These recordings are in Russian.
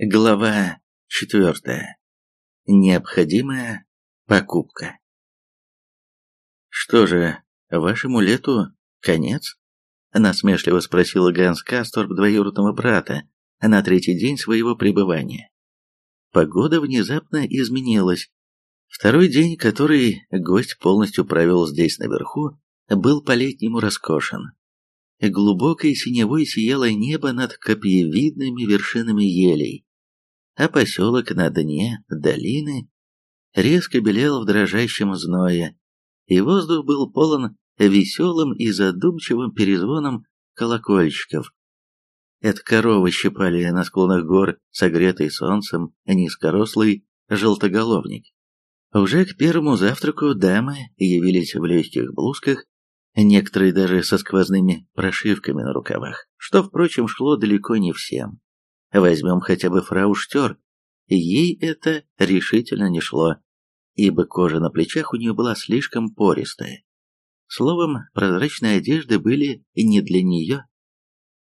Глава четвертая. Необходимая покупка. «Что же, вашему лету конец?» — насмешливо спросила Ганс Касторб двоюродного брата на третий день своего пребывания. Погода внезапно изменилась. Второй день, который гость полностью провел здесь наверху, был по-летнему роскошен. Глубокой синевой сияло небо над копьевидными вершинами елей, а поселок на дне долины резко белел в дрожащем зное, и воздух был полон веселым и задумчивым перезвоном колокольчиков. Это коровы щипали на склонах гор, согретый солнцем, низкорослый желтоголовник. Уже к первому завтраку дамы явились в легких блузках, некоторые даже со сквозными прошивками на рукавах, что, впрочем, шло далеко не всем. Возьмем хотя бы фрау Штер. Ей это решительно не шло, ибо кожа на плечах у нее была слишком пористая. Словом, прозрачные одежды были не для нее.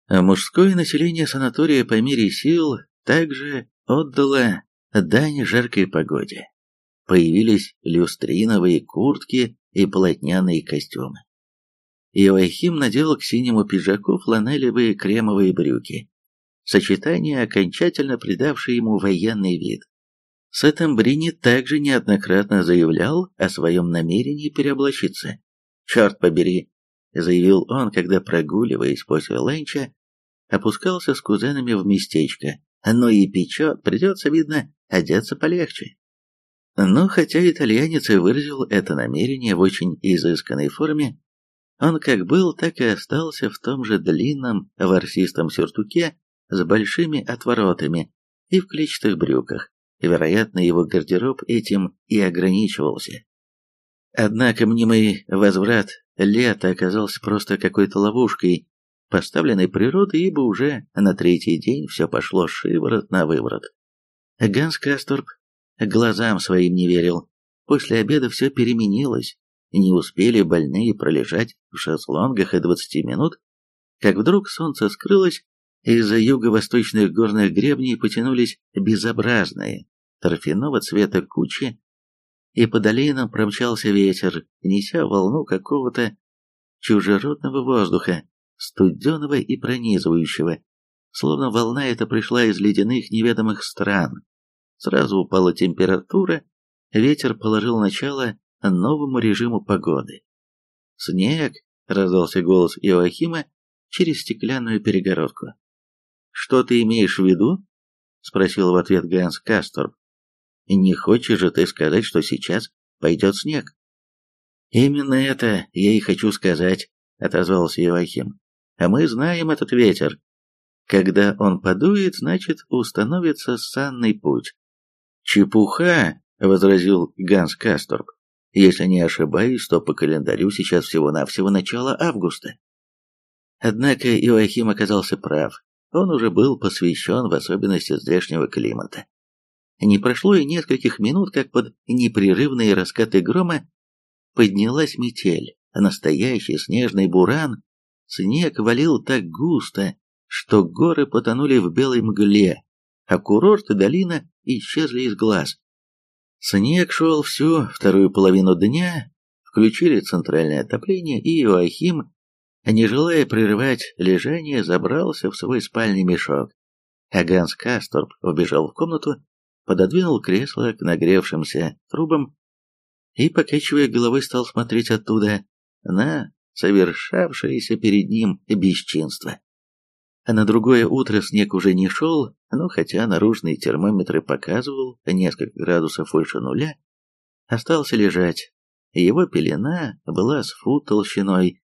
А мужское население санатория по мере сил также отдало дань жаркой погоде. Появились люстриновые куртки и полотняные костюмы. Иоахим надел к синему пиджаку фланелевые кремовые брюки, сочетание, окончательно придавшее ему военный вид. Сеттембрини также неоднократно заявлял о своем намерении переоблачиться. «Черт побери!» — заявил он, когда, прогуливаясь после ленча, опускался с кузенами в местечко. «Ну и печет, придется, видно, одеться полегче». Но хотя итальянец и выразил это намерение в очень изысканной форме, он как был, так и остался в том же длинном ворсистом сюртуке с большими отворотами и в клетчатых брюках. Вероятно, его гардероб этим и ограничивался. Однако мнимый возврат лета оказался просто какой-то ловушкой, поставленной природой, ибо уже на третий день все пошло шиворот на выворот. Ганс Касторп глазам своим не верил. После обеда все переменилось. Не успели больные пролежать в шезлонгах и двадцати минут, как вдруг солнце скрылось, из-за юго-восточных горных гребней потянулись безобразные, торфяного цвета кучи, и по долинам промчался ветер, неся волну какого-то чужеродного воздуха, студеного и пронизывающего, словно волна эта пришла из ледяных неведомых стран. Сразу упала температура, ветер положил начало новому режиму погоды. «Снег!» — раздался голос Иоахима через стеклянную перегородку. «Что ты имеешь в виду?» — спросил в ответ Ганс Касторб. «Не хочешь же ты сказать, что сейчас пойдет снег?» «Именно это я и хочу сказать», — отозвался Евахим. «А мы знаем этот ветер. Когда он подует, значит, установится санный путь». «Чепуха!» — возразил Ганс Касторб. «Если не ошибаюсь, то по календарю сейчас всего-навсего начало августа». Однако Иоахим оказался прав он уже был посвящен в особенности здешнего климата. Не прошло и нескольких минут, как под непрерывные раскаты грома поднялась метель, настоящий снежный буран. Снег валил так густо, что горы потонули в белой мгле, а курорт и долина исчезли из глаз. Снег шел всю вторую половину дня, включили центральное отопление, и Иоахим не желая прерывать лежание, забрался в свой спальный мешок. А Ганс Касторп убежал в комнату, пододвинул кресло к нагревшимся трубам и, покачивая головой, стал смотреть оттуда на совершавшееся перед ним бесчинство. А на другое утро снег уже не шел, но хотя наружные термометры показывал несколько градусов выше нуля, остался лежать. Его пелена была с фут толщиной,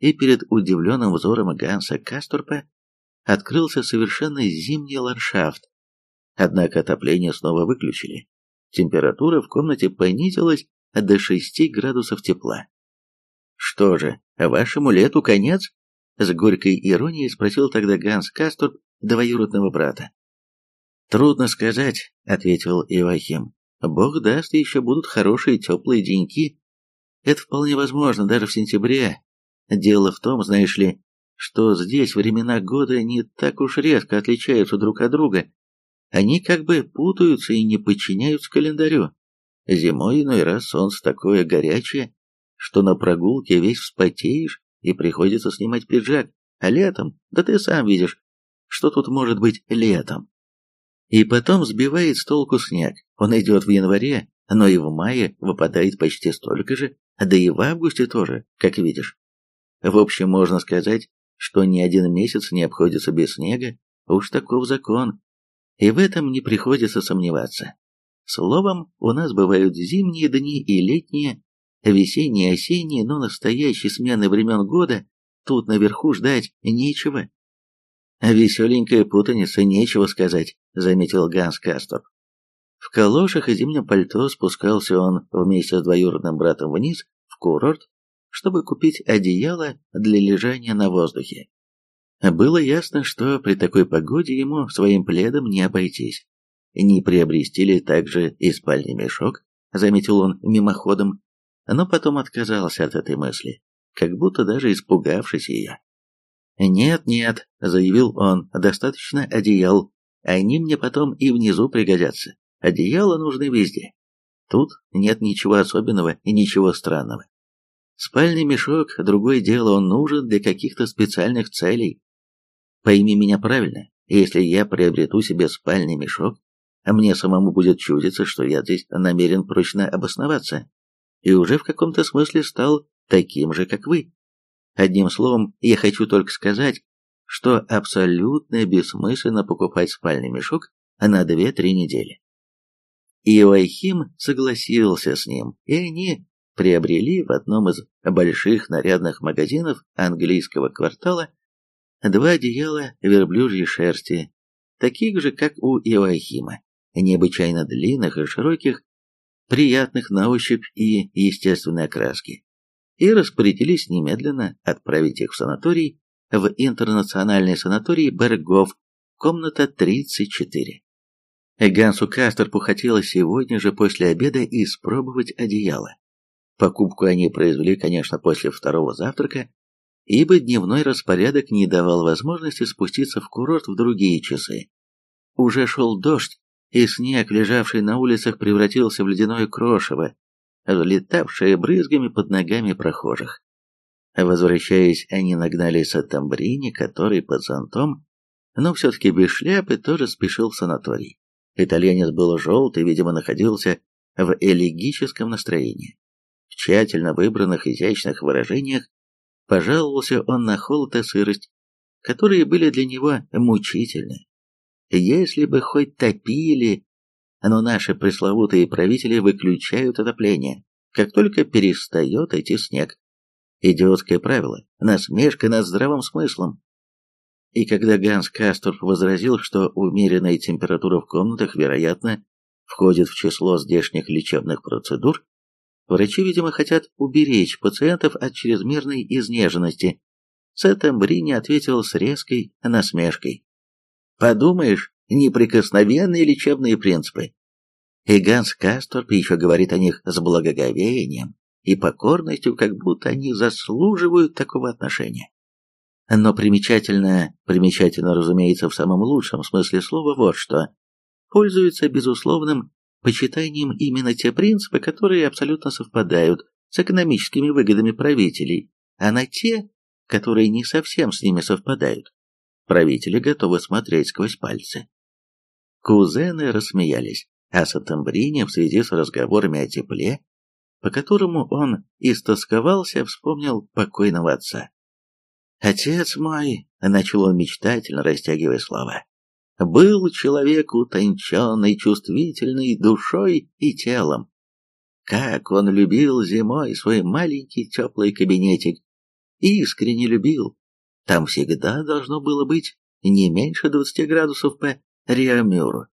и перед удивленным взором Ганса Касторпа открылся совершенно зимний ландшафт. Однако отопление снова выключили. Температура в комнате понизилась до 6 градусов тепла. «Что же, вашему лету конец?» С горькой иронией спросил тогда Ганс Касторп двоюродного брата. «Трудно сказать», — ответил Ивахим. «Бог даст, еще будут хорошие теплые деньки. Это вполне возможно даже в сентябре, Дело в том, знаешь ли, что здесь времена года не так уж резко отличаются друг от друга. Они как бы путаются и не подчиняются календарю. Зимой иной раз солнце такое горячее, что на прогулке весь вспотеешь и приходится снимать пиджак, а летом, да ты сам видишь, что тут может быть летом. И потом сбивает с толку снег. Он идет в январе, но и в мае выпадает почти столько же, да и в августе тоже, как видишь. В общем, можно сказать, что ни один месяц не обходится без снега, уж таков закон. И в этом не приходится сомневаться. Словом, у нас бывают зимние дни и летние, весенние, осенние, но настоящей смены времен года тут наверху ждать нечего. Веселенькая путаница, нечего сказать, заметил Ганс Кастор. В калошах и зимнем пальто спускался он вместе с двоюродным братом вниз, в курорт, чтобы купить одеяло для лежания на воздухе. Было ясно, что при такой погоде ему своим пледом не обойтись. Не приобрести ли также и спальный мешок, заметил он мимоходом, но потом отказался от этой мысли, как будто даже испугавшись ее. «Нет, нет», — заявил он, — «достаточно одеял, они мне потом и внизу пригодятся. Одеяла нужны везде. Тут нет ничего особенного и ничего странного. Спальный мешок – другое дело, он нужен для каких-то специальных целей. Пойми меня правильно, если я приобрету себе спальный мешок, мне самому будет чудиться, что я здесь намерен прочно обосноваться, и уже в каком-то смысле стал таким же, как вы. Одним словом, я хочу только сказать, что абсолютно бессмысленно покупать спальный мешок на 2-3 недели. Иоахим согласился с ним, и они приобрели в одном из больших нарядных магазинов английского квартала два одеяла верблюжьей шерсти, таких же, как у Иоахима, необычайно длинных и широких, приятных на ощупь и естественной окраски, и распорядились немедленно отправить их в санаторий, в интернациональный санаторий Бергов, комната 34. Гансу Кастерпу хотелось сегодня же после обеда испробовать одеяло. Покупку они произвели, конечно, после второго завтрака, ибо дневной распорядок не давал возможности спуститься в курорт в другие часы. Уже шел дождь, и снег, лежавший на улицах, превратился в ледяное крошево, взлетавшее брызгами под ногами прохожих. Возвращаясь, они нагнали Сатамбрини, который под зонтом, но все-таки без шляпы, тоже спешил в санаторий. Итальянец был желтый, видимо, находился в элегическом настроении. Тщательно выбранных изящных выражениях пожаловался он на холод и сырость, которые были для него мучительны. Если бы хоть топили, но наши пресловутые правители выключают отопление, как только перестает идти снег. Идиотское правило, насмешка над здравым смыслом. И когда Ганс Касторф возразил, что умеренная температура в комнатах, вероятно, входит в число здешних лечебных процедур, врачи, видимо, хотят уберечь пациентов от чрезмерной изнеженности. Сеттембрини ответил с резкой насмешкой. «Подумаешь, неприкосновенные лечебные принципы». И Ганс Касторп еще говорит о них с благоговением и покорностью, как будто они заслуживают такого отношения. Но примечательно, примечательно, разумеется, в самом лучшем смысле слова вот что. Пользуются безусловным почитанием именно те принципы, которые абсолютно совпадают с экономическими выгодами правителей, а на те, которые не совсем с ними совпадают. Правители готовы смотреть сквозь пальцы. Кузены рассмеялись, а Сатамбрини в связи с разговорами о тепле, по которому он истосковался, вспомнил покойного отца. «Отец мой», — начал он мечтательно, растягивая слова, — «был человек утонченный, чувствительный душой и телом. Как он любил зимой свой маленький теплый кабинетик, искренне любил. Там всегда должно было быть не меньше двадцати градусов по Риамюру.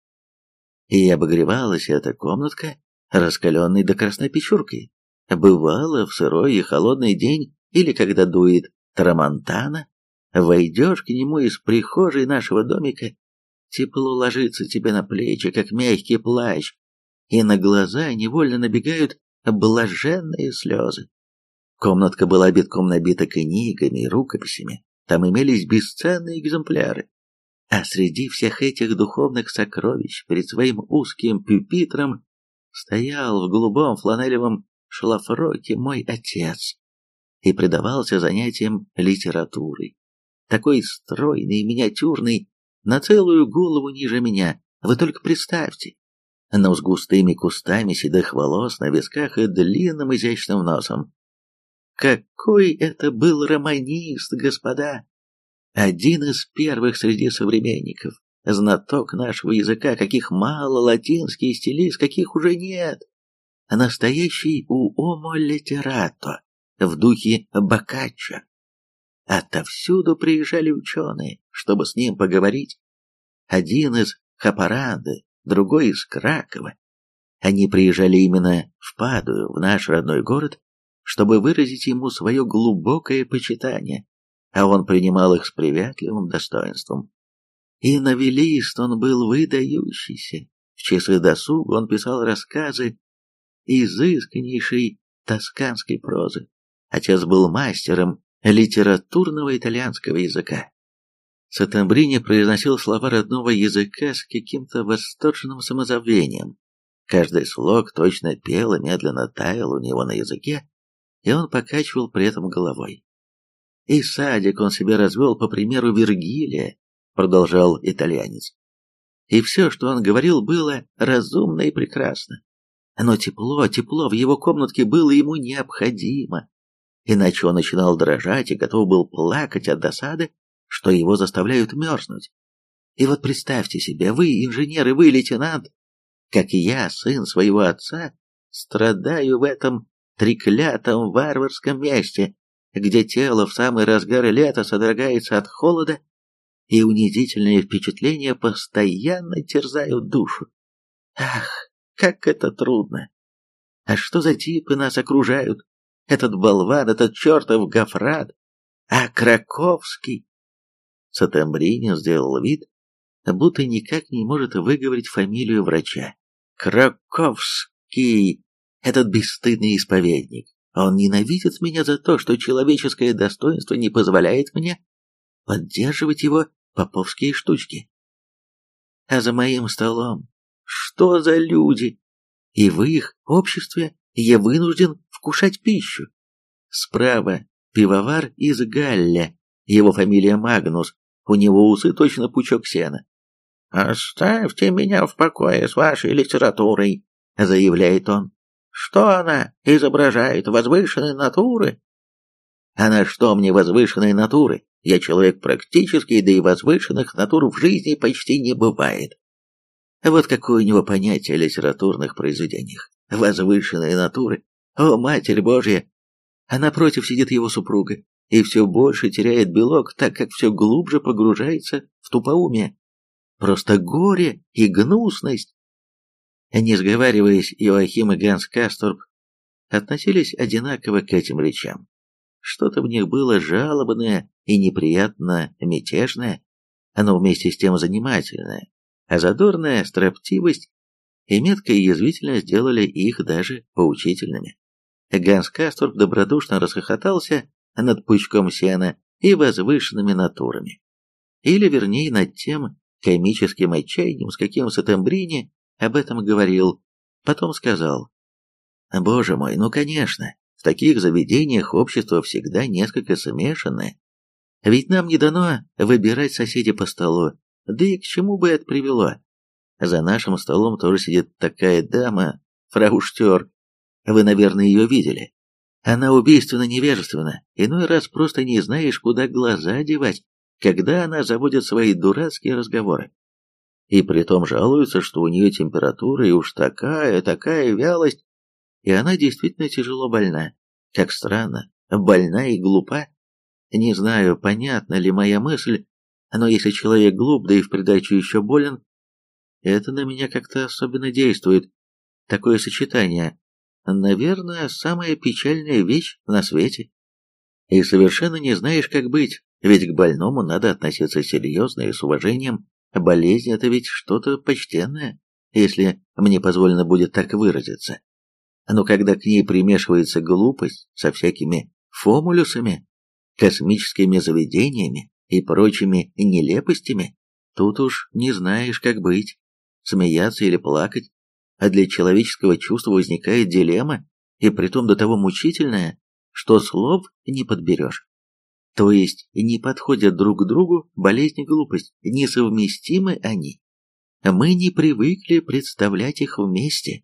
И обогревалась эта комнатка, раскаленной до красной печуркой. Бывало, в сырой и холодный день, или когда дует Трамонтана, войдешь к нему из прихожей нашего домика, тепло ложится тебе на плечи, как мягкий плащ, и на глаза невольно набегают блаженные слезы. Комнатка была битком набита книгами и рукописями, там имелись бесценные экземпляры. А среди всех этих духовных сокровищ перед своим узким пюпитром стоял в голубом фланелевом шлафроке мой отец и предавался занятиям литературой. Такой стройный, миниатюрный, на целую голову ниже меня. Вы только представьте. Но с густыми кустами седых волос на висках и длинным изящным носом. Какой это был романист, господа! Один из первых среди современников, знаток нашего языка, каких мало, латинский стилист, каких уже нет. Настоящий уомо литерато в духе Боккаччо. Отовсюду приезжали ученые, чтобы с ним поговорить. Один из Хапаранды, другой из Кракова. Они приезжали именно в Падую, в наш родной город, чтобы выразить ему свое глубокое почитание, а он принимал их с приветливым достоинством. И новелист он был выдающийся. В часы досуга он писал рассказы изысканнейшей тосканской прозы. Отец был мастером литературного итальянского языка. Сатамбрини произносил слова родного языка с каким-то восторженным самозабвением. Каждый слог точно пел и медленно таял у него на языке, и он покачивал при этом головой. И садик он себе развел по примеру Вергилия, продолжал итальянец. И все, что он говорил, было разумно и прекрасно. Но тепло, тепло в его комнатке было ему необходимо иначе он начинал дрожать и готов был плакать от досады, что его заставляют мерзнуть. И вот представьте себе, вы инженер и вы лейтенант, как и я, сын своего отца, страдаю в этом треклятом варварском месте, где тело в самый разгар лета содрогается от холода, и унизительные впечатления постоянно терзают душу. Ах, как это трудно! А что за типы нас окружают? Этот болван, этот чертов Гафрат, а Краковский. Сатамбринин сделал вид, будто никак не может выговорить фамилию врача. Краковский, этот бесстыдный исповедник. Он ненавидит меня за то, что человеческое достоинство не позволяет мне поддерживать его поповские штучки. А за моим столом что за люди? И в их обществе я вынужден вкушать пищу. Справа пивовар из Галля, его фамилия Магнус, у него усы точно пучок сена. «Оставьте меня в покое с вашей литературой», — заявляет он. «Что она изображает, возвышенной натуры?» «А на что мне возвышенной натуры? Я человек практический, да и возвышенных натур в жизни почти не бывает». Вот какое у него понятие о литературных произведениях. Возвышенные натуры о, Матерь Божья! А напротив сидит его супруга, и все больше теряет белок, так как все глубже погружается в тупоумие. Просто горе и гнусность. Не сговариваясь, Иоахим и Ганс Касторб относились одинаково к этим речам. Что-то в них было жалобное и неприятно мятежное, но вместе с тем занимательное, а задорная строптивость и меткая язвительность сделали их даже поучительными. Ганс Касторп добродушно расхохотался над пучком сена и возвышенными натурами. Или, вернее, над тем комическим отчаянием, с каким Сатембрини об этом говорил. Потом сказал, «Боже мой, ну конечно, в таких заведениях общество всегда несколько смешанное. Ведь нам не дано выбирать соседей по столу, да и к чему бы это привело? За нашим столом тоже сидит такая дама, фрау Штер, вы, наверное, ее видели. Она убийственно невежественна, иной раз просто не знаешь, куда глаза девать, когда она заводит свои дурацкие разговоры. И притом жалуется, что у нее температура и уж такая, такая вялость, и она действительно тяжело больна. Как странно, больна и глупа. Не знаю, понятна ли моя мысль, но если человек глуп, да и в придачу еще болен, это на меня как-то особенно действует. Такое сочетание наверное, самая печальная вещь на свете. И совершенно не знаешь, как быть, ведь к больному надо относиться серьезно и с уважением. Болезнь — это ведь что-то почтенное, если мне позволено будет так выразиться. Но когда к ней примешивается глупость со всякими фомулюсами, космическими заведениями и прочими нелепостями, Тут уж не знаешь, как быть, смеяться или плакать, а для человеческого чувства возникает дилемма, и притом до того мучительная, что слов не подберешь. То есть не подходят друг к другу болезнь и глупость, несовместимы они. Мы не привыкли представлять их вместе.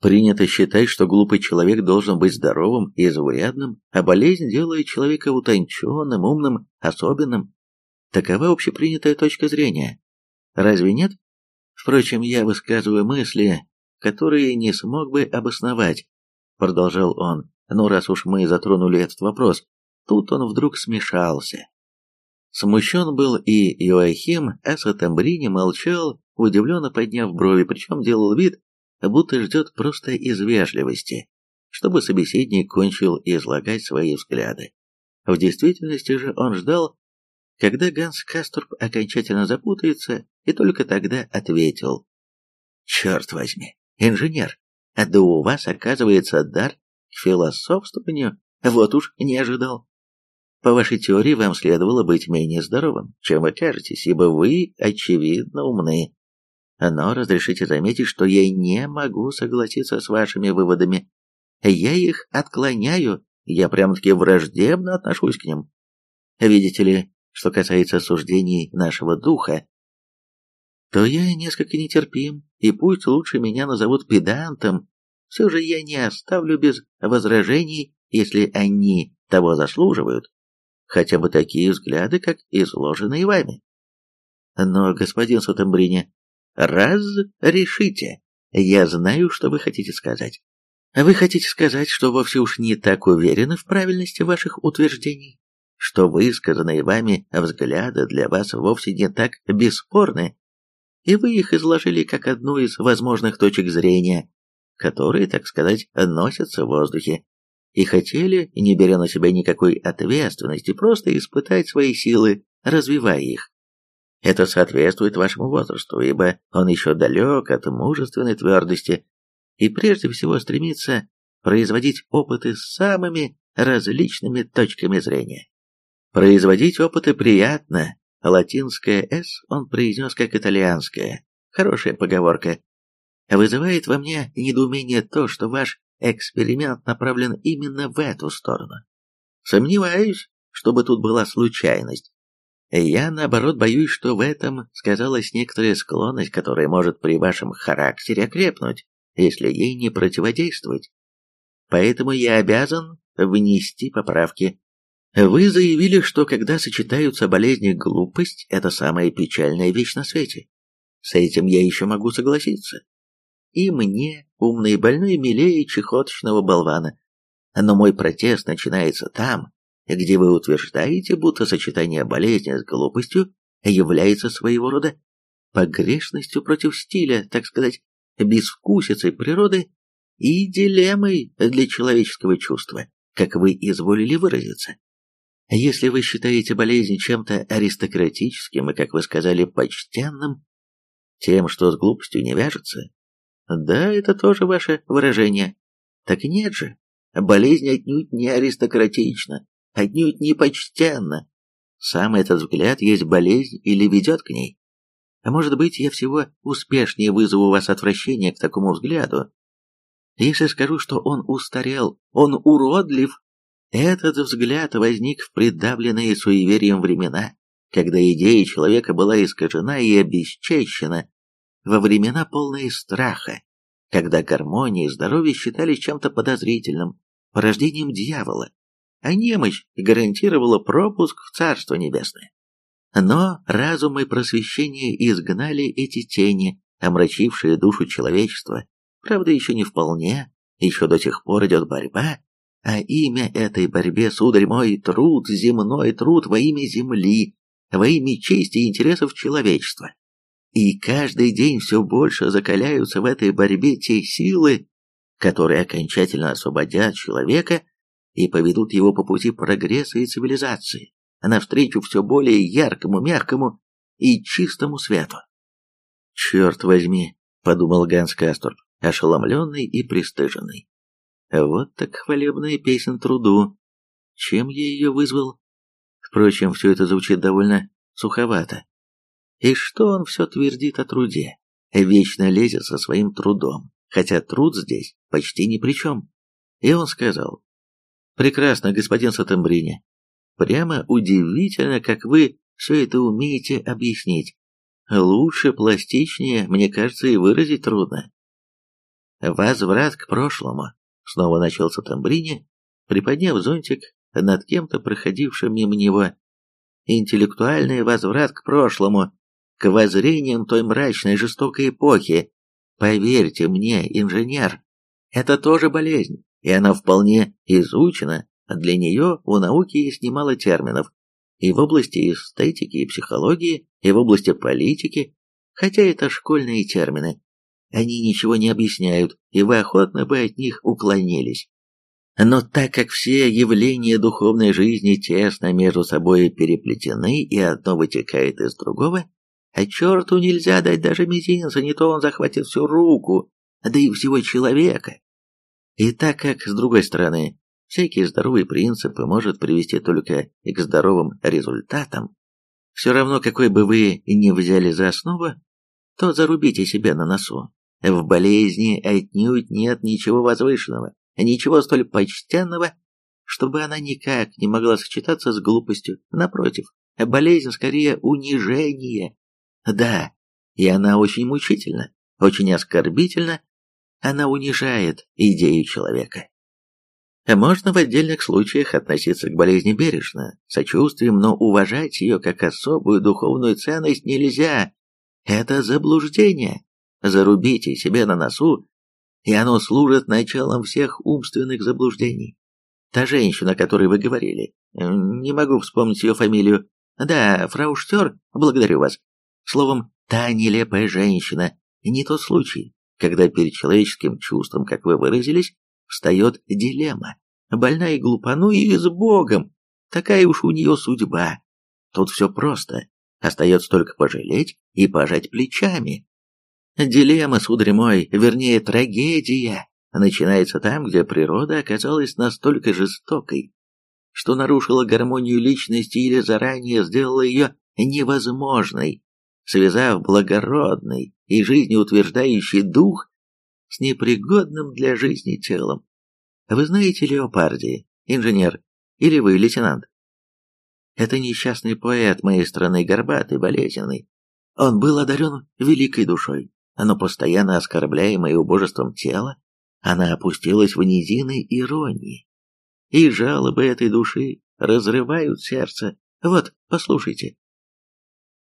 Принято считать, что глупый человек должен быть здоровым и заурядным, а болезнь делает человека утонченным, умным, особенным. Такова общепринятая точка зрения. Разве нет? Впрочем, я высказываю мысли, которые не смог бы обосновать, продолжал он. Но раз уж мы затронули этот вопрос, Тут он вдруг смешался. Смущен был и Иоахим, а Сатамбрини молчал, удивленно подняв брови, причем делал вид, будто ждет просто из вежливости, чтобы собеседник кончил излагать свои взгляды. В действительности же он ждал, когда Ганс Касторп окончательно запутается, и только тогда ответил. «Черт возьми, инженер, да у вас, оказывается, дар к философствованию, вот уж не ожидал. По вашей теории, вам следовало быть менее здоровым, чем вы кажетесь, ибо вы, очевидно, умны. Но разрешите заметить, что я не могу согласиться с вашими выводами. Я их отклоняю, я прям-таки враждебно отношусь к ним. Видите ли, что касается суждений нашего духа, то я несколько нетерпим, и пусть лучше меня назовут педантом, все же я не оставлю без возражений, если они того заслуживают хотя бы такие взгляды, как изложенные вами. Но, господин Сутамбрини, раз решите, я знаю, что вы хотите сказать. Вы хотите сказать, что вовсе уж не так уверены в правильности ваших утверждений, что высказанные вами взгляды для вас вовсе не так бесспорны, и вы их изложили как одну из возможных точек зрения, которые, так сказать, носятся в воздухе и хотели, не беря на себя никакой ответственности, просто испытать свои силы, развивая их. Это соответствует вашему возрасту, ибо он еще далек от мужественной твердости и прежде всего стремится производить опыты с самыми различными точками зрения. Производить опыты приятно. Латинское «с» он произнес как итальянское. Хорошая поговорка. Вызывает во мне недоумение то, что ваш эксперимент направлен именно в эту сторону. Сомневаюсь, чтобы тут была случайность. Я, наоборот, боюсь, что в этом сказалась некоторая склонность, которая может при вашем характере окрепнуть, если ей не противодействовать. Поэтому я обязан внести поправки. Вы заявили, что когда сочетаются болезни и глупость, это самая печальная вещь на свете. С этим я еще могу согласиться. И мне, умный больной, милее чехоточного болвана. Но мой протест начинается там, где вы утверждаете, будто сочетание болезни с глупостью является своего рода погрешностью против стиля, так сказать, безвкусицей природы и дилеммой для человеческого чувства, как вы изволили выразиться. Если вы считаете болезнь чем-то аристократическим и, как вы сказали, почтенным, тем, что с глупостью не вяжется, да, это тоже ваше выражение. Так нет же, болезнь отнюдь не аристократична, отнюдь не почтенна. Сам этот взгляд есть болезнь или ведет к ней. А может быть, я всего успешнее вызову у вас отвращение к такому взгляду. Если скажу, что он устарел, он уродлив, этот взгляд возник в придавленные суеверием времена, когда идея человека была искажена и обесчещена во времена полные страха, когда гармония и здоровье считались чем-то подозрительным, порождением дьявола, а немощь гарантировала пропуск в Царство Небесное. Но разум и просвещение изгнали эти тени, омрачившие душу человечества. Правда, еще не вполне, еще до сих пор идет борьба, а имя этой борьбе, сударь мой, труд, земной труд во имя земли, во имя чести и интересов человечества. И каждый день все больше закаляются в этой борьбе те силы, которые окончательно освободят человека и поведут его по пути прогресса и цивилизации, навстречу все более яркому, мягкому и чистому свету. «Черт возьми», — подумал Ганс Кастор, ошеломленный и пристыженный. «Вот так хвалебная песен труду. Чем я ее вызвал? Впрочем, все это звучит довольно суховато. И что он все твердит о труде? Вечно лезет со своим трудом, хотя труд здесь почти ни при чем. И он сказал, «Прекрасно, господин Сатамбрини. Прямо удивительно, как вы все это умеете объяснить. Лучше, пластичнее, мне кажется, и выразить трудно. Возврат к прошлому, снова начал Сатамбрини, приподняв зонтик над кем-то, проходившим мимо него. Интеллектуальный возврат к прошлому, к воззрениям той мрачной жестокой эпохи. Поверьте мне, инженер, это тоже болезнь, и она вполне изучена, для нее у науки есть немало терминов, и в области эстетики и психологии, и в области политики, хотя это школьные термины. Они ничего не объясняют, и вы охотно бы от них уклонились. Но так как все явления духовной жизни тесно между собой переплетены, и одно вытекает из другого, а черту нельзя дать даже мизинца, не то он захватит всю руку, да и всего человека. И так как, с другой стороны, всякий здоровый принцип может привести только к здоровым результатам, все равно, какой бы вы ни взяли за основу, то зарубите себя на носу. В болезни отнюдь нет ничего возвышенного, ничего столь почтенного, чтобы она никак не могла сочетаться с глупостью. Напротив, болезнь скорее унижение. Да, и она очень мучительна, очень оскорбительна, она унижает идею человека. Можно в отдельных случаях относиться к болезни бережно, сочувствием, но уважать ее как особую духовную ценность нельзя. Это заблуждение. Зарубите себе на носу, и оно служит началом всех умственных заблуждений. Та женщина, о которой вы говорили, не могу вспомнить ее фамилию. Да, фрау Штер, благодарю вас. Словом, та нелепая женщина, не тот случай, когда перед человеческим чувством, как вы выразились, встает дилемма. Больна и глупа, ну и с Богом. Такая уж у нее судьба. Тут все просто. Остается только пожалеть и пожать плечами. Дилемма, сударь мой, вернее, трагедия, начинается там, где природа оказалась настолько жестокой, что нарушила гармонию личности или заранее сделала ее невозможной, связав благородный и жизнеутверждающий дух с непригодным для жизни телом. Вы знаете Леопарди, инженер, или вы лейтенант? Это несчастный поэт моей страны, горбатый, болезненный. Он был одарен великой душой, но постоянно оскорбляемое убожеством тела, она опустилась в низины иронии. И жалобы этой души разрывают сердце. Вот, послушайте.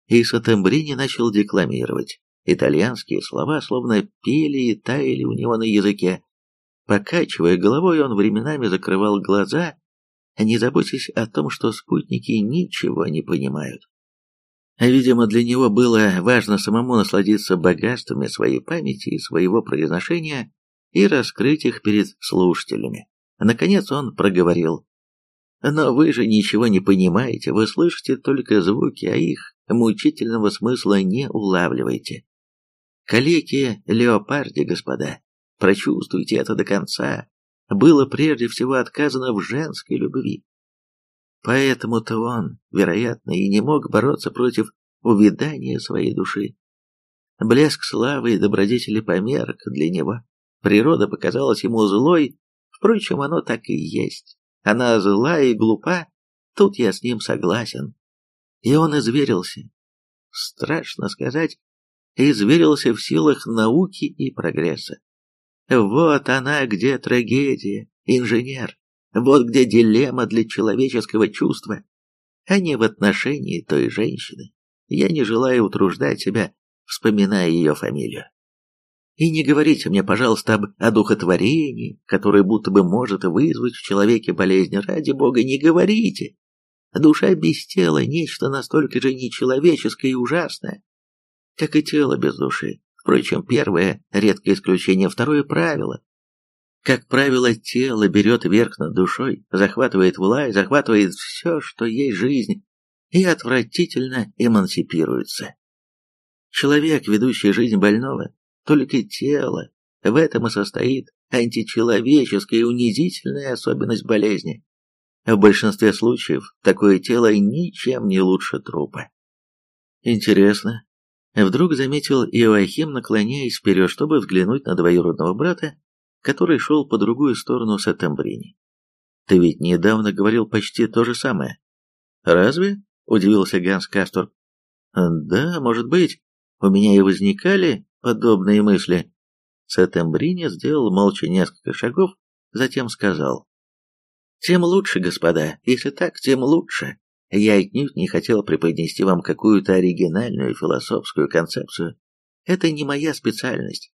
И Сатембрини начал декламировать. Итальянские слова словно пели и таяли у него на языке. Покачивая головой, он временами закрывал глаза, не заботясь о том, что спутники ничего не понимают. Видимо, для него было важно самому насладиться богатствами своей памяти и своего произношения и раскрыть их перед слушателями. Наконец он проговорил. «Но вы же ничего не понимаете, вы слышите только звуки, а их мучительного смысла не улавливаете. Калеки Леопарди, господа, прочувствуйте это до конца. Было прежде всего отказано в женской любви. Поэтому-то он, вероятно, и не мог бороться против увядания своей души. Блеск славы и добродетели померк для него. Природа показалась ему злой, впрочем, оно так и есть. Она зла и глупа, тут я с ним согласен. И он изверился. Страшно сказать, изверился в силах науки и прогресса. Вот она где трагедия, инженер, вот где дилемма для человеческого чувства, а не в отношении той женщины. Я не желаю утруждать себя, вспоминая ее фамилию. И не говорите мне, пожалуйста, об одухотворении, которое будто бы может вызвать в человеке болезнь. Ради бога, не говорите. Душа без тела – нечто настолько же нечеловеческое и ужасное, как и тело без души. Впрочем, первое – редкое исключение, второе – правило. Как правило, тело берет верх над душой, захватывает власть, захватывает все, что есть жизнь, и отвратительно эмансипируется. Человек, ведущий жизнь больного, только тело, в этом и состоит античеловеческая и унизительная особенность болезни. В большинстве случаев такое тело ничем не лучше трупа. Интересно. Вдруг заметил Иоахим, наклоняясь вперед, чтобы взглянуть на двоюродного брата, который шел по другую сторону Сатамбрини. Ты ведь недавно говорил почти то же самое. Разве? Удивился Ганс Кастор. Да, может быть. У меня и возникали подобные мысли. Сатамбрини сделал молча несколько шагов, затем сказал. Тем лучше, господа. Если так, тем лучше. Я отнюдь не хотел преподнести вам какую-то оригинальную философскую концепцию. Это не моя специальность.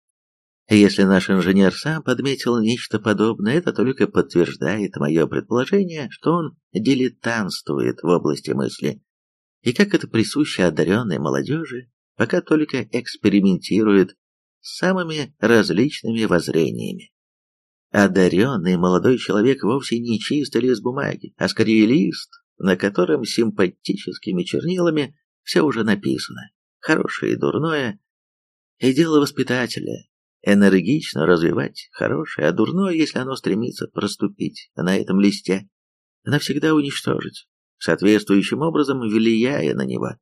Если наш инженер сам подметил нечто подобное, это только подтверждает мое предположение, что он дилетантствует в области мысли. И как это присуще одаренной молодежи, пока только экспериментирует с самыми различными воззрениями. Одаренный молодой человек вовсе не чистый лист бумаги, а скорее лист, на котором симпатическими чернилами все уже написано, хорошее и дурное, и дело воспитателя, энергично развивать хорошее, а дурное, если оно стремится проступить на этом листе, навсегда уничтожить, соответствующим образом влияя на него.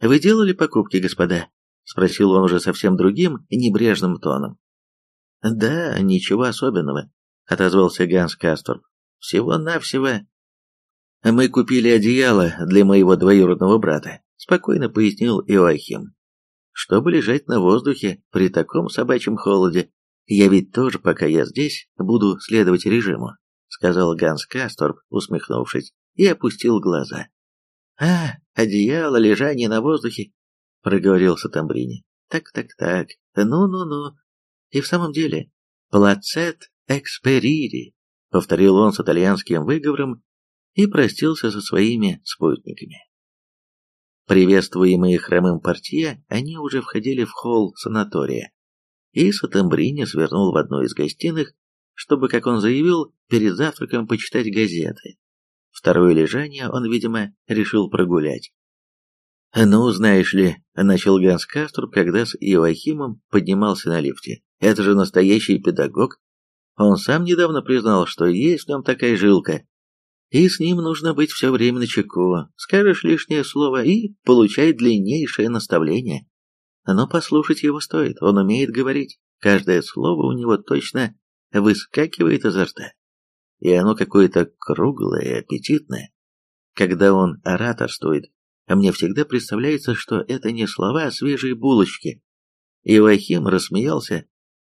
«Вы делали покупки, господа?» — спросил он уже совсем другим, небрежным тоном. «Да, ничего особенного», — отозвался Ганс Касторп. «Всего-навсего «Мы купили одеяло для моего двоюродного брата», — спокойно пояснил Иоахим. «Чтобы лежать на воздухе при таком собачьем холоде, я ведь тоже, пока я здесь, буду следовать режиму», — сказал Ганс Касторп, усмехнувшись, и опустил глаза. «А, одеяло, лежание на воздухе», — проговорил Сатамбрини. «Так-так-так, ну-ну-ну. И в самом деле, плацет эксперири», — повторил он с итальянским выговором, и простился со своими спутниками. Приветствуемые хромым портье, они уже входили в холл санатория, и Сатамбрини свернул в одну из гостиных, чтобы, как он заявил, перед завтраком почитать газеты. Второе лежание он, видимо, решил прогулять. «Ну, знаешь ли», — начал Ганс Каструб, когда с Иоахимом поднимался на лифте. «Это же настоящий педагог. Он сам недавно признал, что есть в нем такая жилка, и с ним нужно быть все время на чеку. Скажешь лишнее слово и получай длиннейшее наставление. Но послушать его стоит, он умеет говорить. Каждое слово у него точно выскакивает изо рта. И оно какое-то круглое и аппетитное. Когда он ораторствует, мне всегда представляется, что это не слова, а свежие булочки. Ивахим рассмеялся.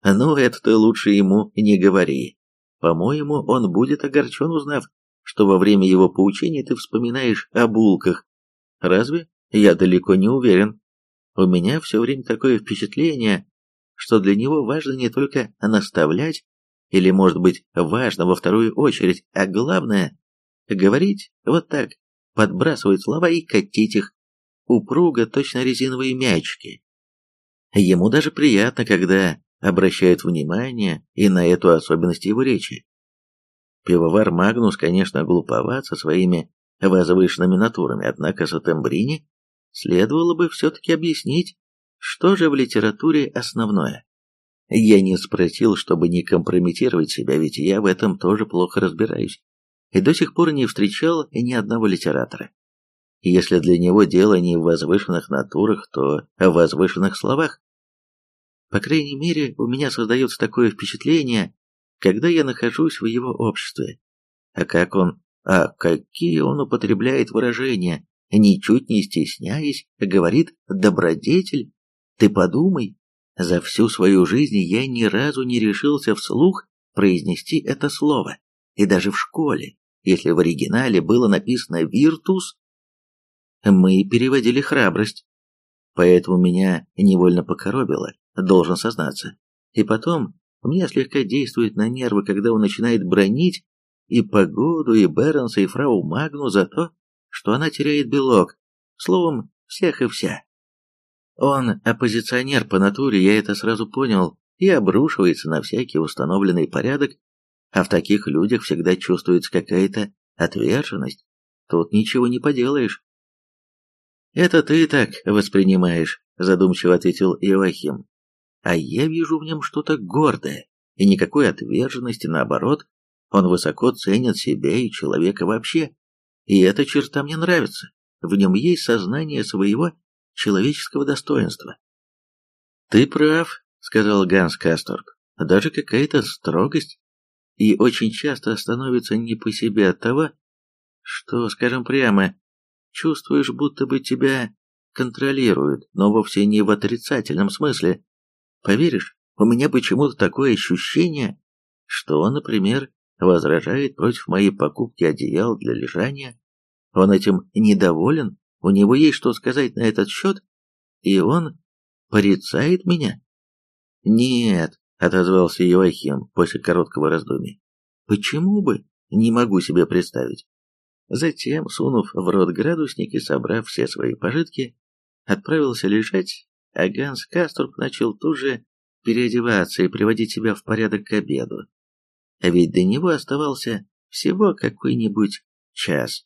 «Ну, это ты лучше ему не говори. По-моему, он будет огорчен, узнав, что во время его поучения ты вспоминаешь о булках. Разве? Я далеко не уверен. У меня все время такое впечатление, что для него важно не только наставлять, или, может быть, важно во вторую очередь, а главное — говорить вот так, подбрасывать слова и катить их, упруго, точно резиновые мячики. Ему даже приятно, когда обращают внимание и на эту особенность его речи. Пивовар Магнус, конечно, глуповат со своими возвышенными натурами, однако Сатембрини следовало бы все-таки объяснить, что же в литературе основное. Я не спросил, чтобы не компрометировать себя, ведь я в этом тоже плохо разбираюсь, и до сих пор не встречал ни одного литератора. Если для него дело не в возвышенных натурах, то в возвышенных словах. По крайней мере, у меня создается такое впечатление, когда я нахожусь в его обществе. А как он, а какие он употребляет выражения, ничуть не стесняясь, говорит «добродетель». Ты подумай, за всю свою жизнь я ни разу не решился вслух произнести это слово. И даже в школе, если в оригинале было написано «виртус», мы переводили храбрость. Поэтому меня невольно покоробило, должен сознаться. И потом, мне слегка действует на нервы, когда он начинает бронить и погоду, и Бернса, и фрау Магну за то, что она теряет белок. Словом, всех и вся. Он оппозиционер по натуре, я это сразу понял, и обрушивается на всякий установленный порядок, а в таких людях всегда чувствуется какая-то отверженность. Тут ничего не поделаешь. «Это ты так воспринимаешь», — задумчиво ответил Иоахим а я вижу в нем что-то гордое, и никакой отверженности, наоборот, он высоко ценит себя и человека вообще, и эта черта мне нравится, в нем есть сознание своего человеческого достоинства. «Ты прав», — сказал Ганс Касторп, — «даже какая-то строгость, и очень часто становится не по себе от того, что, скажем прямо, чувствуешь, будто бы тебя контролируют, но вовсе не в отрицательном смысле. Поверишь, у меня почему-то такое ощущение, что он, например, возражает против моей покупки одеял для лежания. Он этим недоволен, у него есть что сказать на этот счет, и он порицает меня. Нет, отозвался Иоахим после короткого раздумья. Почему бы? Не могу себе представить. Затем, сунув в рот градусник и собрав все свои пожитки, отправился лежать, а Ганс Каструб начал тут же переодеваться и приводить себя в порядок к обеду. А ведь до него оставался всего какой-нибудь час.